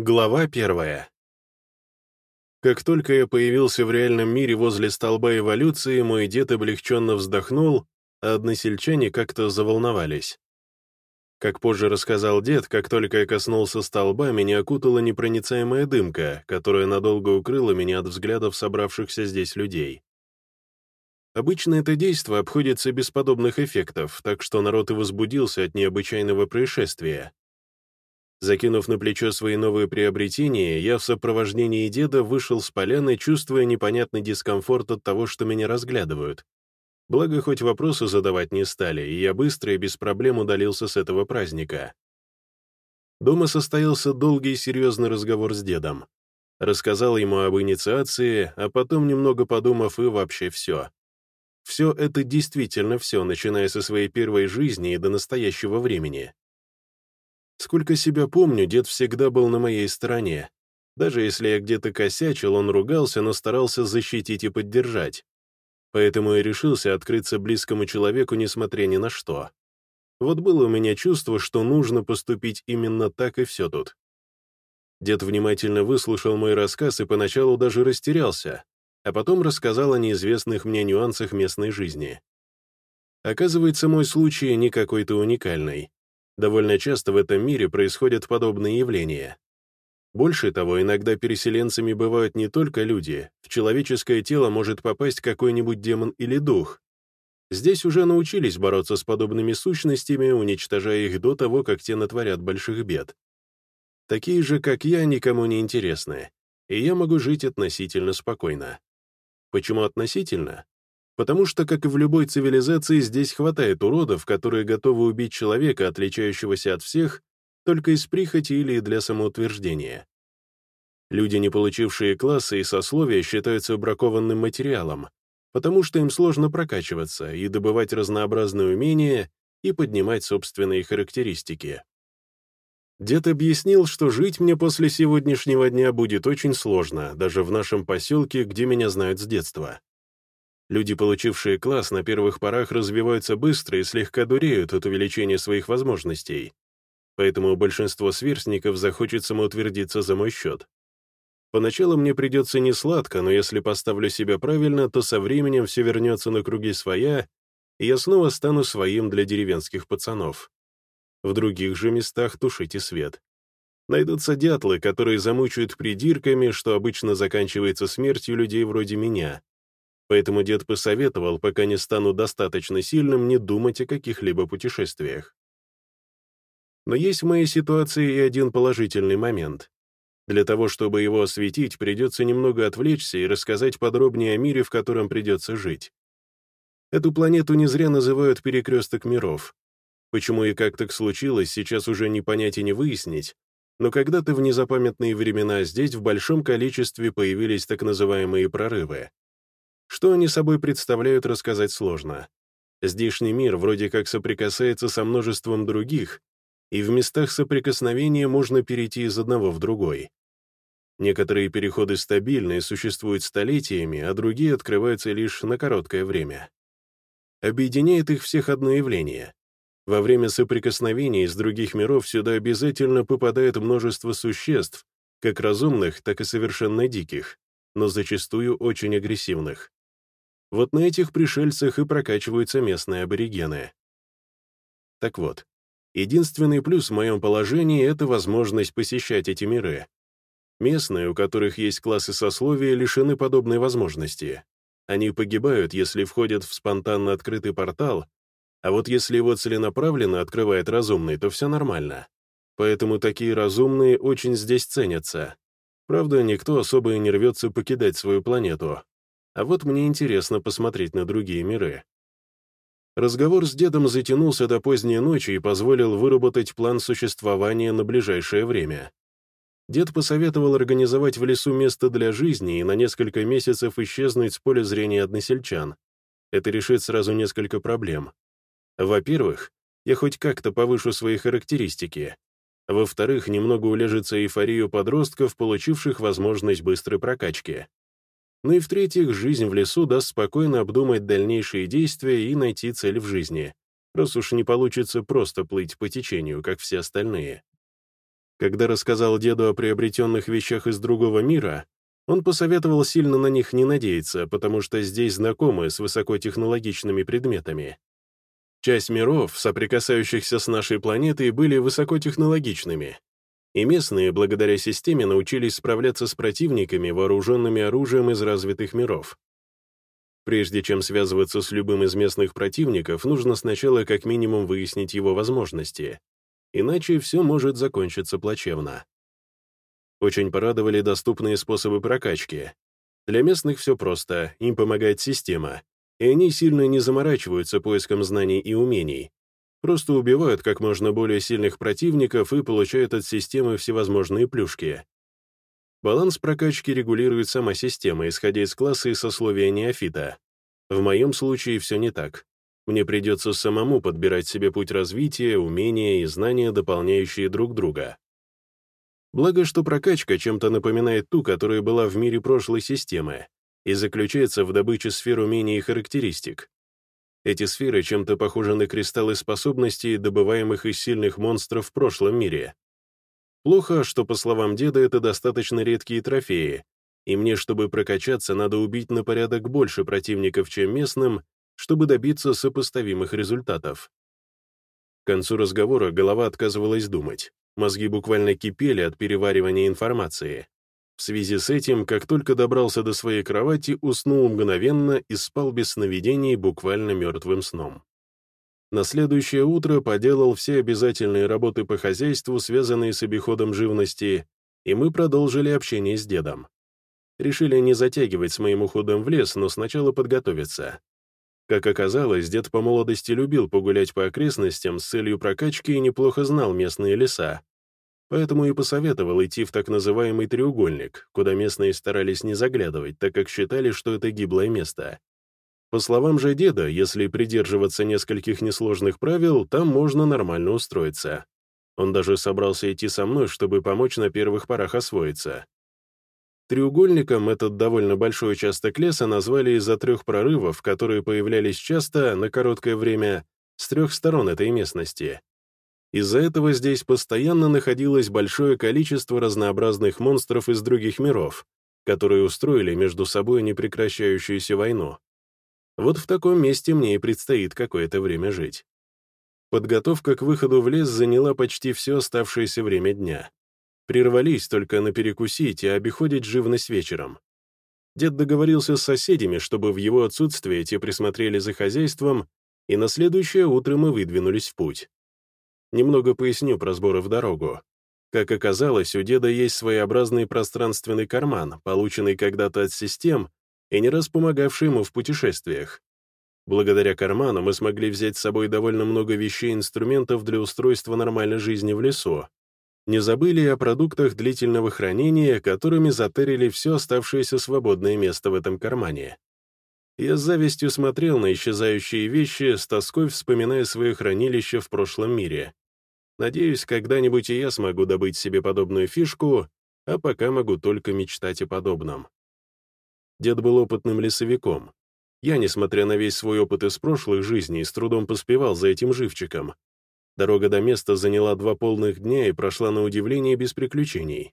Глава первая. Как только я появился в реальном мире возле столба эволюции, мой дед облегченно вздохнул, а односельчане как-то заволновались. Как позже рассказал дед, как только я коснулся столба, меня окутала непроницаемая дымка, которая надолго укрыла меня от взглядов собравшихся здесь людей. Обычно это действо обходится без подобных эффектов, так что народ и возбудился от необычайного происшествия. Закинув на плечо свои новые приобретения, я в сопровождении деда вышел с поляны, чувствуя непонятный дискомфорт от того, что меня разглядывают. Благо, хоть вопросы задавать не стали, и я быстро и без проблем удалился с этого праздника. Дома состоялся долгий и серьезный разговор с дедом. Рассказал ему об инициации, а потом, немного подумав, и вообще все. Все это действительно все, начиная со своей первой жизни и до настоящего времени. Сколько себя помню, дед всегда был на моей стороне. Даже если я где-то косячил, он ругался, но старался защитить и поддержать. Поэтому и решился открыться близкому человеку, несмотря ни на что. Вот было у меня чувство, что нужно поступить именно так, и все тут. Дед внимательно выслушал мой рассказ и поначалу даже растерялся, а потом рассказал о неизвестных мне нюансах местной жизни. Оказывается, мой случай не какой-то уникальный. Довольно часто в этом мире происходят подобные явления. Больше того, иногда переселенцами бывают не только люди, в человеческое тело может попасть какой-нибудь демон или дух. Здесь уже научились бороться с подобными сущностями, уничтожая их до того, как те натворят больших бед. Такие же, как я, никому не интересны, и я могу жить относительно спокойно. Почему относительно? Потому что, как и в любой цивилизации, здесь хватает уродов, которые готовы убить человека, отличающегося от всех, только из прихоти или для самоутверждения. Люди, не получившие классы и сословия, считаются бракованным материалом, потому что им сложно прокачиваться и добывать разнообразные умения и поднимать собственные характеристики. Дед объяснил, что жить мне после сегодняшнего дня будет очень сложно, даже в нашем поселке, где меня знают с детства. Люди, получившие класс, на первых порах развиваются быстро и слегка дуреют от увеличения своих возможностей. Поэтому большинство сверстников захочет самоутвердиться за мой счет. Поначалу мне придется не сладко, но если поставлю себя правильно, то со временем все вернется на круги своя, и я снова стану своим для деревенских пацанов. В других же местах тушите свет. Найдутся дятлы, которые замучают придирками, что обычно заканчивается смертью людей вроде меня, Поэтому дед посоветовал, пока не стану достаточно сильным, не думать о каких-либо путешествиях. Но есть в моей ситуации и один положительный момент. Для того, чтобы его осветить, придется немного отвлечься и рассказать подробнее о мире, в котором придется жить. Эту планету не зря называют перекресток миров. Почему и как так случилось, сейчас уже не понять и не выяснить, но когда-то в незапамятные времена здесь в большом количестве появились так называемые прорывы. Что они собой представляют, рассказать сложно. Здешний мир вроде как соприкасается со множеством других, и в местах соприкосновения можно перейти из одного в другой. Некоторые переходы стабильны и существуют столетиями, а другие открываются лишь на короткое время. Объединяет их всех одно явление. Во время соприкосновений из других миров сюда обязательно попадает множество существ, как разумных, так и совершенно диких, но зачастую очень агрессивных. Вот на этих пришельцах и прокачиваются местные аборигены. Так вот, единственный плюс в моем положении — это возможность посещать эти миры. Местные, у которых есть классы сословия, лишены подобной возможности. Они погибают, если входят в спонтанно открытый портал, а вот если его целенаправленно открывает разумный, то все нормально. Поэтому такие разумные очень здесь ценятся. Правда, никто особо и не рвется покидать свою планету, а вот мне интересно посмотреть на другие миры. Разговор с дедом затянулся до поздней ночи и позволил выработать план существования на ближайшее время. Дед посоветовал организовать в лесу место для жизни и на несколько месяцев исчезнуть с поля зрения односельчан. Это решит сразу несколько проблем. Во-первых, я хоть как-то повышу свои характеристики. Во-вторых, немного улежится эйфорию подростков, получивших возможность быстрой прокачки. Ну и в-третьих, жизнь в лесу даст спокойно обдумать дальнейшие действия и найти цель в жизни, раз уж не получится просто плыть по течению, как все остальные. Когда рассказал деду о приобретенных вещах из другого мира, он посоветовал сильно на них не надеяться, потому что здесь знакомы с высокотехнологичными предметами. Часть миров, соприкасающихся с нашей планетой, были высокотехнологичными, и местные, благодаря системе, научились справляться с противниками, вооруженными оружием из развитых миров. Прежде чем связываться с любым из местных противников, нужно сначала как минимум выяснить его возможности, иначе все может закончиться плачевно. Очень порадовали доступные способы прокачки. Для местных все просто, им помогает система, и они сильно не заморачиваются поиском знаний и умений. Просто убивают как можно более сильных противников и получают от системы всевозможные плюшки. Баланс прокачки регулирует сама система, исходя из класса и сословия неофита. В моем случае все не так. Мне придется самому подбирать себе путь развития, умения и знания, дополняющие друг друга. Благо, что прокачка чем-то напоминает ту, которая была в мире прошлой системы, и заключается в добыче сфер умений и характеристик. Эти сферы чем-то похожи на кристаллы способностей, добываемых из сильных монстров в прошлом мире. Плохо, что, по словам деда, это достаточно редкие трофеи, и мне, чтобы прокачаться, надо убить на порядок больше противников, чем местным, чтобы добиться сопоставимых результатов. К концу разговора голова отказывалась думать. Мозги буквально кипели от переваривания информации. В связи с этим, как только добрался до своей кровати, уснул мгновенно и спал без сновидений буквально мертвым сном. На следующее утро поделал все обязательные работы по хозяйству, связанные с обиходом живности, и мы продолжили общение с дедом. Решили не затягивать с моим уходом в лес, но сначала подготовиться. Как оказалось, дед по молодости любил погулять по окрестностям с целью прокачки и неплохо знал местные леса, Поэтому и посоветовал идти в так называемый треугольник, куда местные старались не заглядывать, так как считали, что это гиблое место. По словам же деда, если придерживаться нескольких несложных правил, там можно нормально устроиться. Он даже собрался идти со мной, чтобы помочь на первых порах освоиться. Треугольником этот довольно большой участок леса назвали из-за трех прорывов, которые появлялись часто, на короткое время, с трех сторон этой местности. Из-за этого здесь постоянно находилось большое количество разнообразных монстров из других миров, которые устроили между собой непрекращающуюся войну. Вот в таком месте мне и предстоит какое-то время жить. Подготовка к выходу в лес заняла почти все оставшееся время дня. Прервались только на перекусить и обиходить живность вечером. Дед договорился с соседями, чтобы в его отсутствие те присмотрели за хозяйством, и на следующее утро мы выдвинулись в путь. Немного поясню про сборы в дорогу. Как оказалось, у деда есть своеобразный пространственный карман, полученный когда-то от систем и не раз помогавший ему в путешествиях. Благодаря карману мы смогли взять с собой довольно много вещей и инструментов для устройства нормальной жизни в лесу. Не забыли о продуктах длительного хранения, которыми затерили все оставшееся свободное место в этом кармане. Я с завистью смотрел на исчезающие вещи, с тоской вспоминая свое хранилище в прошлом мире. Надеюсь, когда-нибудь и я смогу добыть себе подобную фишку, а пока могу только мечтать о подобном. Дед был опытным лесовиком. Я, несмотря на весь свой опыт из прошлых жизней, с трудом поспевал за этим живчиком. Дорога до места заняла два полных дня и прошла на удивление без приключений.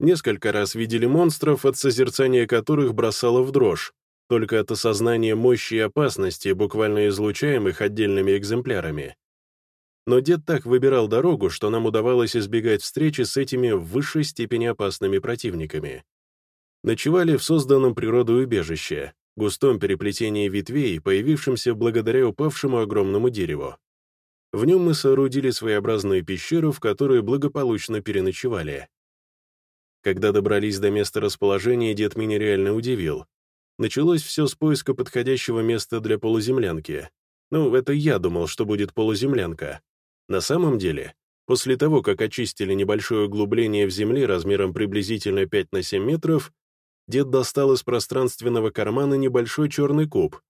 Несколько раз видели монстров, от созерцания которых бросало в дрожь, только от осознания мощи и опасности, буквально излучаемых отдельными экземплярами. Но дед так выбирал дорогу, что нам удавалось избегать встречи с этими в высшей степени опасными противниками. Ночевали в созданном природой убежище, густом переплетении ветвей, появившемся благодаря упавшему огромному дереву. В нем мы соорудили своеобразную пещеру, в которой благополучно переночевали. Когда добрались до места расположения, дед меня реально удивил. Началось все с поиска подходящего места для полуземлянки. Ну, это я думал, что будет полуземлянка. На самом деле, после того, как очистили небольшое углубление в земле размером приблизительно 5 на 7 метров, дед достал из пространственного кармана небольшой черный куб,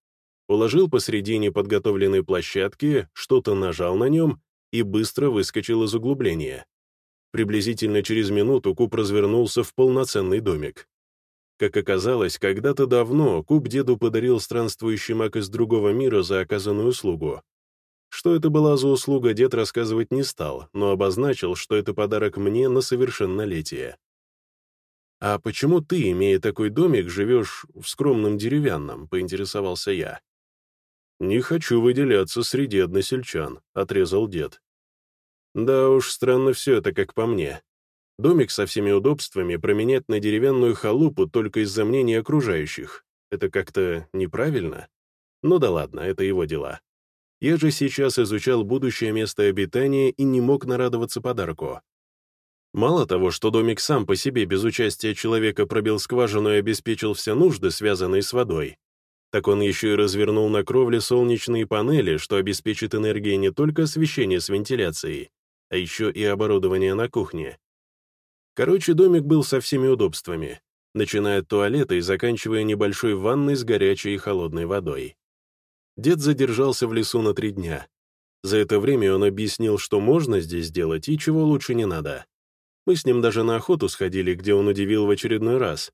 уложил посредине подготовленной площадки, что-то нажал на нем и быстро выскочил из углубления. Приблизительно через минуту куб развернулся в полноценный домик. Как оказалось, когда-то давно куб деду подарил странствующий маг из другого мира за оказанную услугу. Что это была за услуга, дед рассказывать не стал, но обозначил, что это подарок мне на совершеннолетие. «А почему ты, имея такой домик, живешь в скромном деревянном?» — поинтересовался я. «Не хочу выделяться среди односельчан», — отрезал дед. «Да уж, странно все это, как по мне. Домик со всеми удобствами променять на деревянную халупу только из-за мнения окружающих. Это как-то неправильно? Ну да ладно, это его дела. Я же сейчас изучал будущее место обитания и не мог нарадоваться подарку. Мало того, что домик сам по себе без участия человека пробил скважину и обеспечил все нужды, связанные с водой, так он еще и развернул на кровле солнечные панели, что обеспечит энергией не только освещение с вентиляцией, а еще и оборудование на кухне. Короче, домик был со всеми удобствами, начиная от туалета и заканчивая небольшой ванной с горячей и холодной водой. Дед задержался в лесу на три дня. За это время он объяснил, что можно здесь делать и чего лучше не надо. Мы с ним даже на охоту сходили, где он удивил в очередной раз.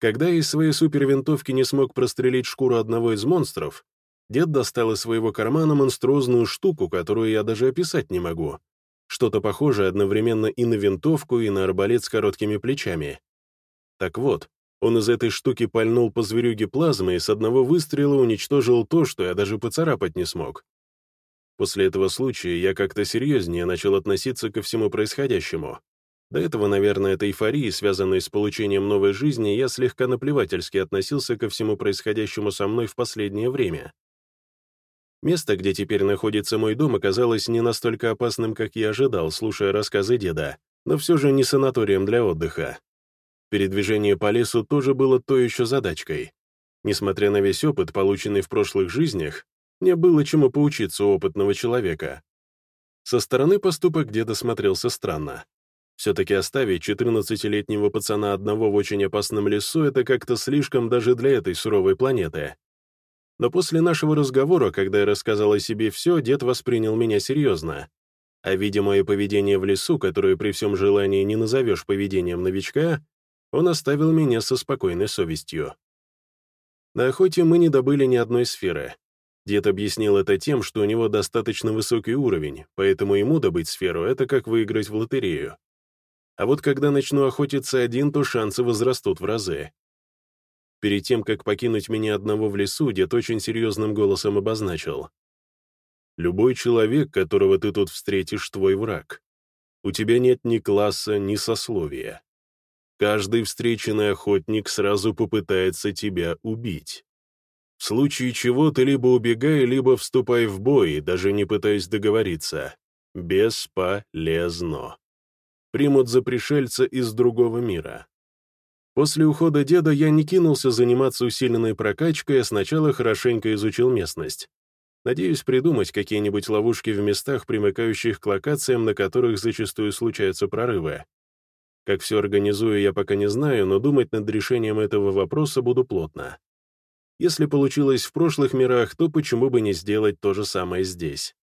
Когда из своей супервинтовки не смог прострелить шкуру одного из монстров, дед достал из своего кармана монструозную штуку, которую я даже описать не могу. Что-то похожее одновременно и на винтовку, и на арбалет с короткими плечами. Так вот, он из этой штуки пальнул по зверюге плазмы и с одного выстрела уничтожил то, что я даже поцарапать не смог. После этого случая я как-то серьезнее начал относиться ко всему происходящему. До этого, наверное, этой эйфории, связанной с получением новой жизни, я слегка наплевательски относился ко всему происходящему со мной в последнее время. Место, где теперь находится мой дом, оказалось не настолько опасным, как я ожидал, слушая рассказы деда, но все же не санаторием для отдыха. Передвижение по лесу тоже было то еще задачкой. Несмотря на весь опыт, полученный в прошлых жизнях, мне было чему поучиться у опытного человека. Со стороны поступок деда смотрелся странно. Все-таки оставить 14-летнего пацана одного в очень опасном лесу — это как-то слишком даже для этой суровой планеты. Но после нашего разговора, когда я рассказал о себе все, дед воспринял меня серьезно. А видя мое поведение в лесу, которое при всем желании не назовешь поведением новичка, он оставил меня со спокойной совестью. На охоте мы не добыли ни одной сферы. Дед объяснил это тем, что у него достаточно высокий уровень, поэтому ему добыть сферу — это как выиграть в лотерею. А вот когда начну охотиться один, то шансы возрастут в разы. Перед тем, как покинуть меня одного в лесу, дед очень серьезным голосом обозначил. «Любой человек, которого ты тут встретишь, твой враг. У тебя нет ни класса, ни сословия. Каждый встреченный охотник сразу попытается тебя убить. В случае чего ты либо убегай, либо вступай в бой, даже не пытаясь договориться. Бесполезно примут за пришельца из другого мира. После ухода деда я не кинулся заниматься усиленной прокачкой, а сначала хорошенько изучил местность. Надеюсь придумать какие-нибудь ловушки в местах, примыкающих к локациям, на которых зачастую случаются прорывы. Как все организую, я пока не знаю, но думать над решением этого вопроса буду плотно. Если получилось в прошлых мирах, то почему бы не сделать то же самое здесь?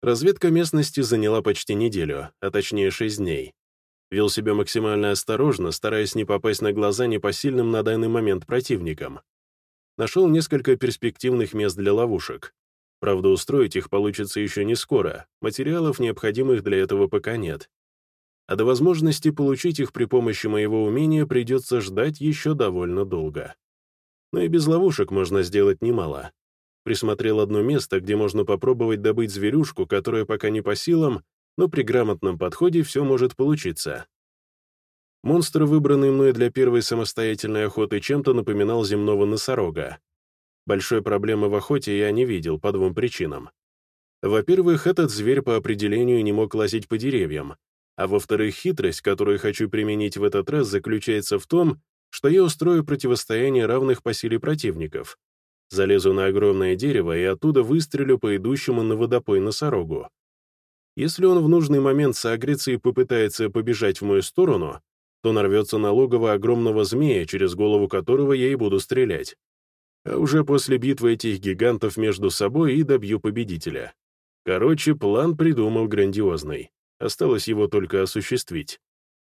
Разведка местности заняла почти неделю, а точнее шесть дней. Вел себя максимально осторожно, стараясь не попасть на глаза непосильным на данный момент противникам. Нашел несколько перспективных мест для ловушек. Правда, устроить их получится еще не скоро, материалов, необходимых для этого, пока нет. А до возможности получить их при помощи моего умения придется ждать еще довольно долго. Но и без ловушек можно сделать немало. Присмотрел одно место, где можно попробовать добыть зверюшку, которая пока не по силам, но при грамотном подходе все может получиться. Монстр, выбранный мной для первой самостоятельной охоты, чем-то напоминал земного носорога. Большой проблемы в охоте я не видел по двум причинам. Во-первых, этот зверь по определению не мог лазить по деревьям, а во-вторых, хитрость, которую хочу применить в этот раз, заключается в том, что я устрою противостояние равных по силе противников, Залезу на огромное дерево и оттуда выстрелю по идущему на водопой носорогу. Если он в нужный момент согрится и попытается побежать в мою сторону, то нарвется на логово огромного змея, через голову которого я и буду стрелять. А уже после битвы этих гигантов между собой и добью победителя. Короче, план придумал грандиозный. Осталось его только осуществить.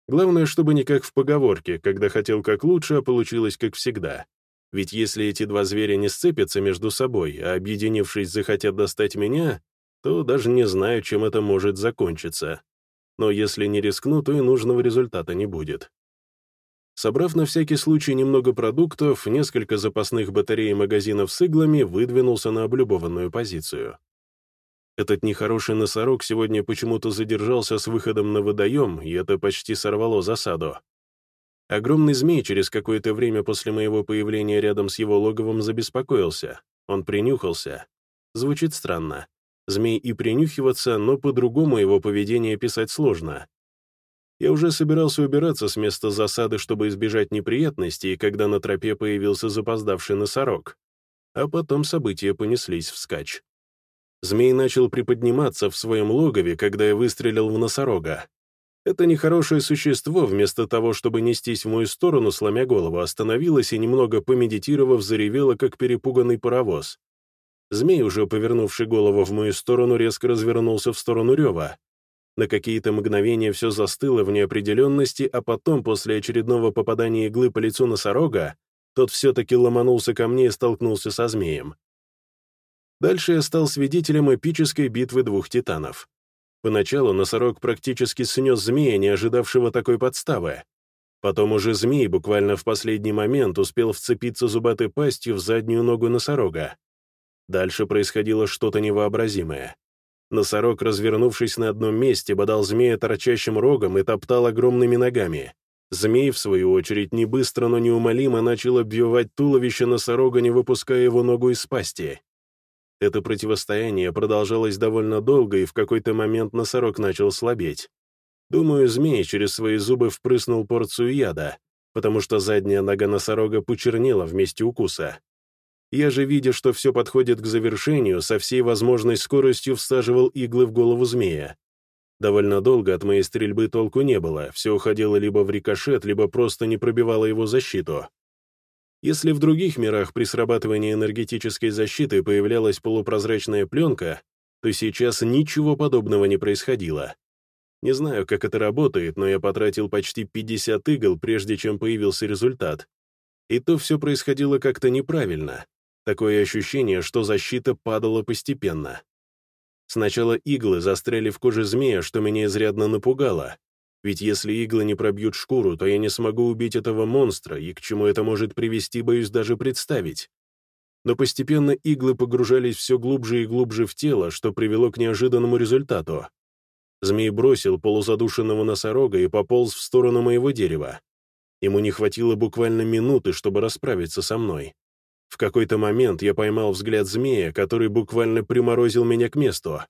Главное, чтобы не как в поговорке, когда хотел как лучше, а получилось как всегда. Ведь если эти два зверя не сцепятся между собой, а объединившись захотят достать меня, то даже не знаю, чем это может закончиться. Но если не рискну, то и нужного результата не будет. Собрав на всякий случай немного продуктов, несколько запасных батарей и магазинов с иглами, выдвинулся на облюбованную позицию. Этот нехороший носорог сегодня почему-то задержался с выходом на водоем, и это почти сорвало засаду. Огромный змей через какое-то время после моего появления рядом с его логовом забеспокоился. Он принюхался. Звучит странно. Змей и принюхиваться, но по-другому его поведение писать сложно. Я уже собирался убираться с места засады, чтобы избежать неприятностей, когда на тропе появился запоздавший носорог. А потом события понеслись вскачь. Змей начал приподниматься в своем логове, когда я выстрелил в носорога. Это нехорошее существо, вместо того, чтобы нестись в мою сторону, сломя голову, остановилось и, немного помедитировав, заревело, как перепуганный паровоз. Змей, уже повернувший голову в мою сторону, резко развернулся в сторону рева. На какие-то мгновения все застыло в неопределенности, а потом, после очередного попадания иглы по лицу носорога, тот все-таки ломанулся ко мне и столкнулся со змеем. Дальше я стал свидетелем эпической битвы двух титанов. Поначалу носорог практически снес змея, не ожидавшего такой подставы. Потом уже змей буквально в последний момент успел вцепиться зубатой пастью в заднюю ногу носорога. Дальше происходило что-то невообразимое. Носорог, развернувшись на одном месте, бодал змея торчащим рогом и топтал огромными ногами. Змей, в свою очередь, не быстро, но неумолимо начал обвивать туловище носорога, не выпуская его ногу из пасти. Это противостояние продолжалось довольно долго, и в какой-то момент носорог начал слабеть. Думаю, змей через свои зубы впрыснул порцию яда, потому что задняя нога носорога почернела вместе укуса. Я же, видя, что все подходит к завершению, со всей возможной скоростью всаживал иглы в голову змея. Довольно долго от моей стрельбы толку не было, все уходило либо в рикошет, либо просто не пробивало его защиту. Если в других мирах при срабатывании энергетической защиты появлялась полупрозрачная пленка, то сейчас ничего подобного не происходило. Не знаю, как это работает, но я потратил почти 50 игл, прежде чем появился результат. И то все происходило как-то неправильно. Такое ощущение, что защита падала постепенно. Сначала иглы застряли в коже змея, что меня изрядно напугало, ведь если иглы не пробьют шкуру, то я не смогу убить этого монстра, и к чему это может привести, боюсь даже представить. Но постепенно иглы погружались все глубже и глубже в тело, что привело к неожиданному результату. Змей бросил полузадушенного носорога и пополз в сторону моего дерева. Ему не хватило буквально минуты, чтобы расправиться со мной. В какой-то момент я поймал взгляд змея, который буквально приморозил меня к месту.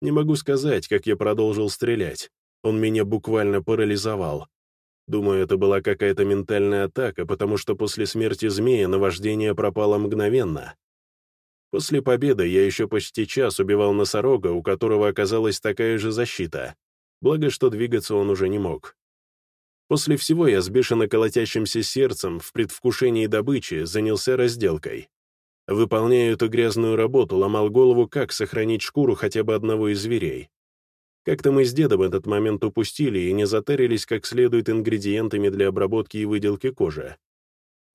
Не могу сказать, как я продолжил стрелять. Он меня буквально парализовал. Думаю, это была какая-то ментальная атака, потому что после смерти змея наваждение пропало мгновенно. После победы я еще почти час убивал носорога, у которого оказалась такая же защита. Благо, что двигаться он уже не мог. После всего я с бешено колотящимся сердцем в предвкушении добычи занялся разделкой. Выполняя эту грязную работу, ломал голову, как сохранить шкуру хотя бы одного из зверей. Как-то мы с дедом этот момент упустили и не затарились как следует ингредиентами для обработки и выделки кожи.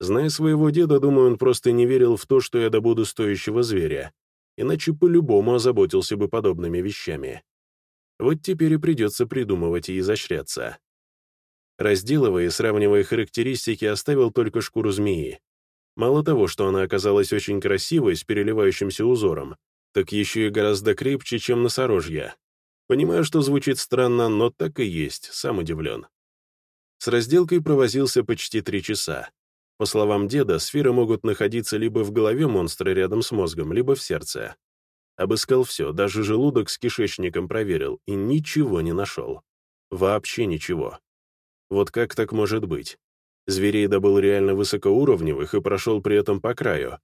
Зная своего деда, думаю, он просто не верил в то, что я добуду стоящего зверя, иначе по-любому озаботился бы подобными вещами. Вот теперь и придется придумывать и изощряться. Разделывая и сравнивая характеристики, оставил только шкуру змеи. Мало того, что она оказалась очень красивой, с переливающимся узором, так еще и гораздо крепче, чем носорожья, Понимаю, что звучит странно, но так и есть, сам удивлен. С разделкой провозился почти три часа. По словам деда, сферы могут находиться либо в голове монстра рядом с мозгом, либо в сердце. Обыскал все, даже желудок с кишечником проверил, и ничего не нашел. Вообще ничего. Вот как так может быть? Зверей добыл реально высокоуровневых и прошел при этом по краю.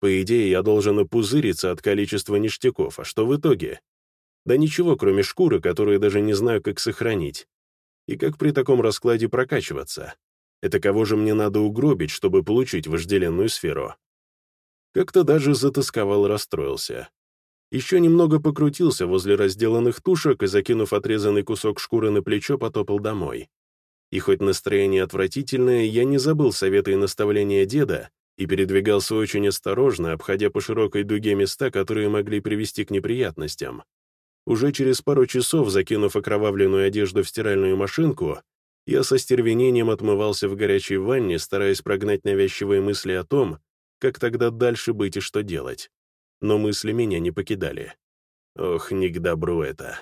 По идее, я должен опузыриться от количества ништяков, а что в итоге? Да ничего, кроме шкуры, которую даже не знаю, как сохранить. И как при таком раскладе прокачиваться? Это кого же мне надо угробить, чтобы получить вожделенную сферу? Как-то даже затасковал расстроился. Еще немного покрутился возле разделанных тушек и, закинув отрезанный кусок шкуры на плечо, потопал домой. И хоть настроение отвратительное, я не забыл совета и наставления деда и передвигался очень осторожно, обходя по широкой дуге места, которые могли привести к неприятностям. Уже через пару часов, закинув окровавленную одежду в стиральную машинку, я со стервенением отмывался в горячей ванне, стараясь прогнать навязчивые мысли о том, как тогда дальше быть и что делать. Но мысли меня не покидали. Ох, не к добру это.